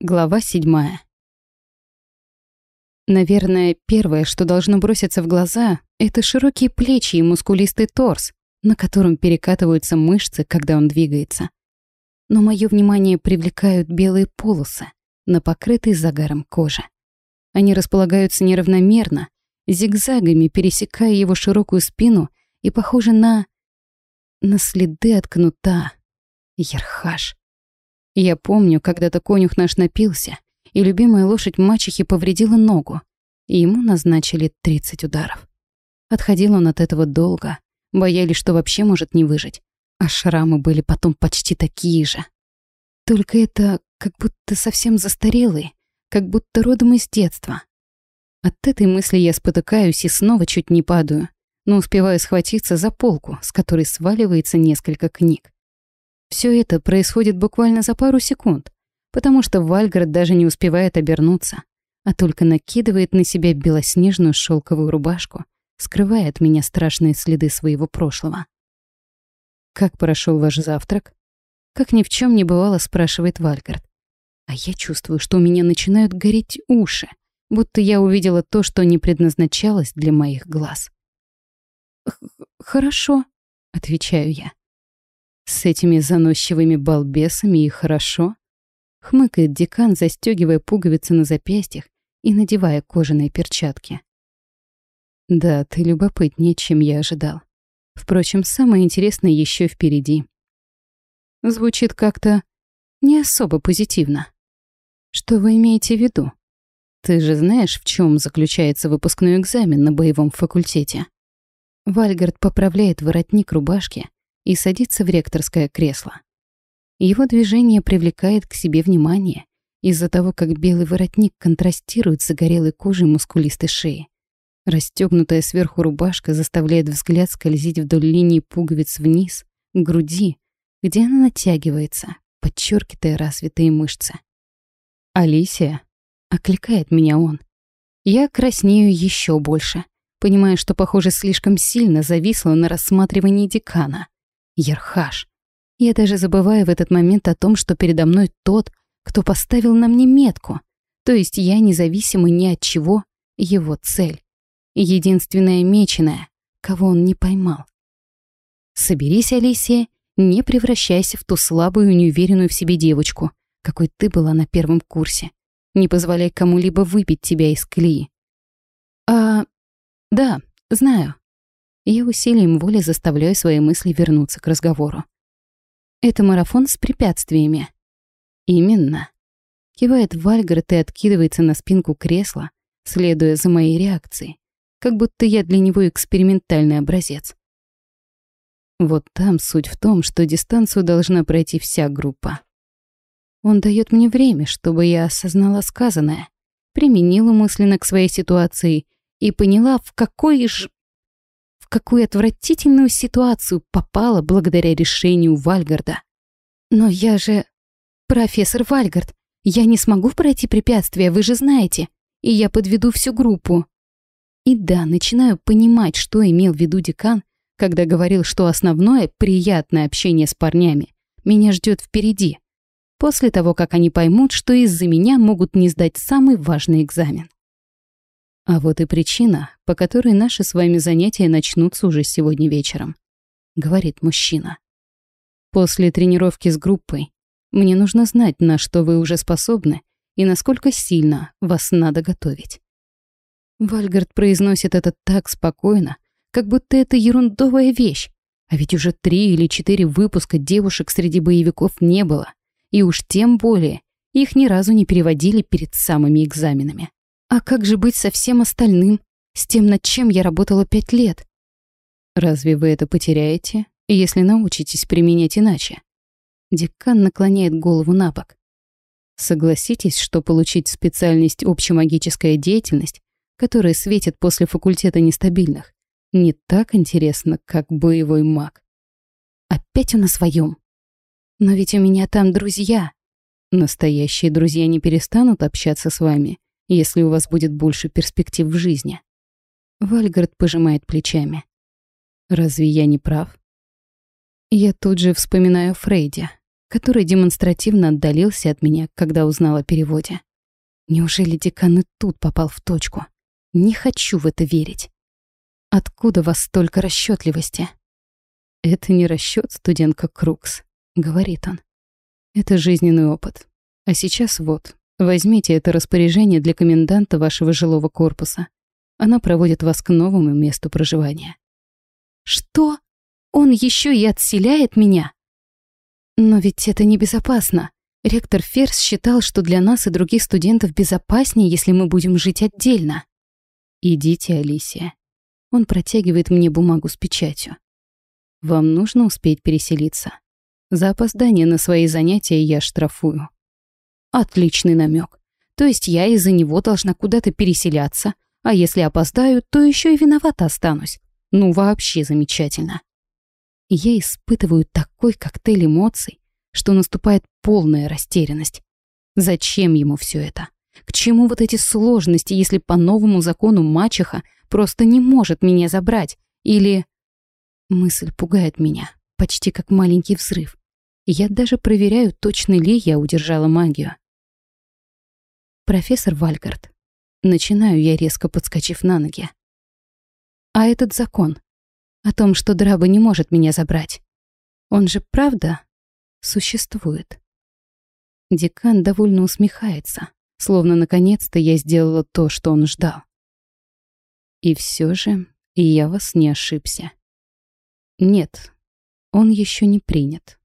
Глава седьмая. Наверное, первое, что должно броситься в глаза, это широкие плечи и мускулистый торс, на котором перекатываются мышцы, когда он двигается. Но мое внимание привлекают белые полосы на покрытой загаром коже. Они располагаются неравномерно, зигзагами пересекая его широкую спину и похожи на... на следы от кнута. Ерхаш. Я помню, когда-то конюх наш напился, и любимая лошадь мачехи повредила ногу, и ему назначили 30 ударов. Отходил он от этого долго, боялись, что вообще может не выжить, а шрамы были потом почти такие же. Только это как будто совсем застарелые, как будто родом из детства. От этой мысли я спотыкаюсь и снова чуть не падаю, но успеваю схватиться за полку, с которой сваливается несколько книг. Все это происходит буквально за пару секунд, потому что Вальгард даже не успевает обернуться, а только накидывает на себя белоснежную шелковую рубашку, скрывая от меня страшные следы своего прошлого. «Как прошел ваш завтрак?» Как ни в чем не бывало, спрашивает Вальгард. А я чувствую, что у меня начинают гореть уши, будто я увидела то, что не предназначалось для моих глаз. «Хорошо», — отвечаю я. С этими заносчивыми балбесами и хорошо. Хмыкает декан, застегивая пуговицы на запястьях и надевая кожаные перчатки. Да, ты любопытнее, чем я ожидал. Впрочем, самое интересное еще впереди. Звучит как-то не особо позитивно. Что вы имеете в виду? Ты же знаешь, в чем заключается выпускной экзамен на боевом факультете? Вальгард поправляет воротник рубашки, и садится в ректорское кресло. Его движение привлекает к себе внимание из-за того, как белый воротник контрастирует с загорелой кожей мускулистой шеи. Расстёгнутая сверху рубашка заставляет взгляд скользить вдоль линии пуговиц вниз, к груди, где она натягивается, подчеркивая развитые мышцы. «Алисия?» — окликает меня он. Я краснею еще больше, понимая, что, похоже, слишком сильно зависла на рассматривании декана. Ерхаш. Я даже забываю в этот момент о том, что передо мной тот, кто поставил на мне метку. То есть я независимый ни от чего, его цель. Единственная меченая, кого он не поймал. Соберись, Алисия, не превращайся в ту слабую и неуверенную в себе девочку, какой ты была на первом курсе. Не позволяй кому-либо выбить тебя из колеи. А, да, знаю, я усилием воли заставляю свои мысли вернуться к разговору. Это марафон с препятствиями. Именно. Кивает Вальгард и откидывается на спинку кресла, следуя за моей реакцией, как будто я для него экспериментальный образец. Вот там суть в том, что дистанцию должна пройти вся группа. Он дает мне время, чтобы я осознала сказанное, применила мысленно к своей ситуации и поняла, в какой же какую отвратительную ситуацию попала благодаря решению Вальгарда. Но я же... Профессор Вальгард, я не смогу пройти препятствия, вы же знаете, и я подведу всю группу. И да, начинаю понимать, что имел в виду декан, когда говорил, что основное приятное общение с парнями меня ждет впереди, после того, как они поймут, что из-за меня могут не сдать самый важный экзамен. А вот и причина, по которой наши с вами занятия начнутся уже сегодня вечером, говорит мужчина. После тренировки с группой мне нужно знать, на что вы уже способны и насколько сильно вас надо готовить. Вальгард произносит это так спокойно, как будто это ерундовая вещь, а ведь уже три или четыре выпуска девушек среди боевиков не было, и уж тем более их ни разу не переводили перед самыми экзаменами. А как же быть со всем остальным, с тем, над чем я работала пять лет? Разве вы это потеряете, если научитесь применять иначе? Декан наклоняет голову на бок. Согласитесь, что получить специальность общемагическая деятельность, которая светит после факультета нестабильных, не так интересно, как боевой маг. Опять он на своем. Но ведь у меня там друзья. Настоящие друзья не перестанут общаться с вами, если у вас будет больше перспектив в жизни. Вальгард пожимает плечами. Разве я не прав? Я тут же вспоминаю Фрейди, который демонстративно отдалился от меня, когда узнал о переводе. Неужели декан и тут попал в точку? Не хочу в это верить. Откуда вас столько расчетливости? Это не расчет студентка Крукс, говорит он. Это жизненный опыт. А сейчас вот, возьмите это распоряжение для коменданта вашего жилого корпуса. Она проводит вас к новому месту проживания. Что? Он еще и отселяет меня? Но ведь это небезопасно. Ректор Ферс считал, что для нас и других студентов безопаснее, если мы будем жить отдельно. Идите, Алисия. Он протягивает мне бумагу с печатью. Вам нужно успеть переселиться. За опоздание на свои занятия я штрафую. Отличный намек. То есть я из-за него должна куда-то переселяться, а если опоздаю, то еще и виновата останусь. Ну, вообще замечательно. Я испытываю такой коктейль эмоций, что наступает полная растерянность. Зачем ему все это? К чему вот эти сложности, если по новому закону мачеха просто не может меня забрать? Или... Мысль пугает меня, почти как маленький взрыв. Я даже проверяю, точно ли я удержала магию. Профессор Вальгард. Начинаю я, резко подскочив на ноги. А этот закон? О том, что Драба не может меня забрать. Он же правда существует. Декан довольно усмехается, словно наконец-то я сделала то, что он ждал. И все же я вас не ошибся. Нет, он еще не принят.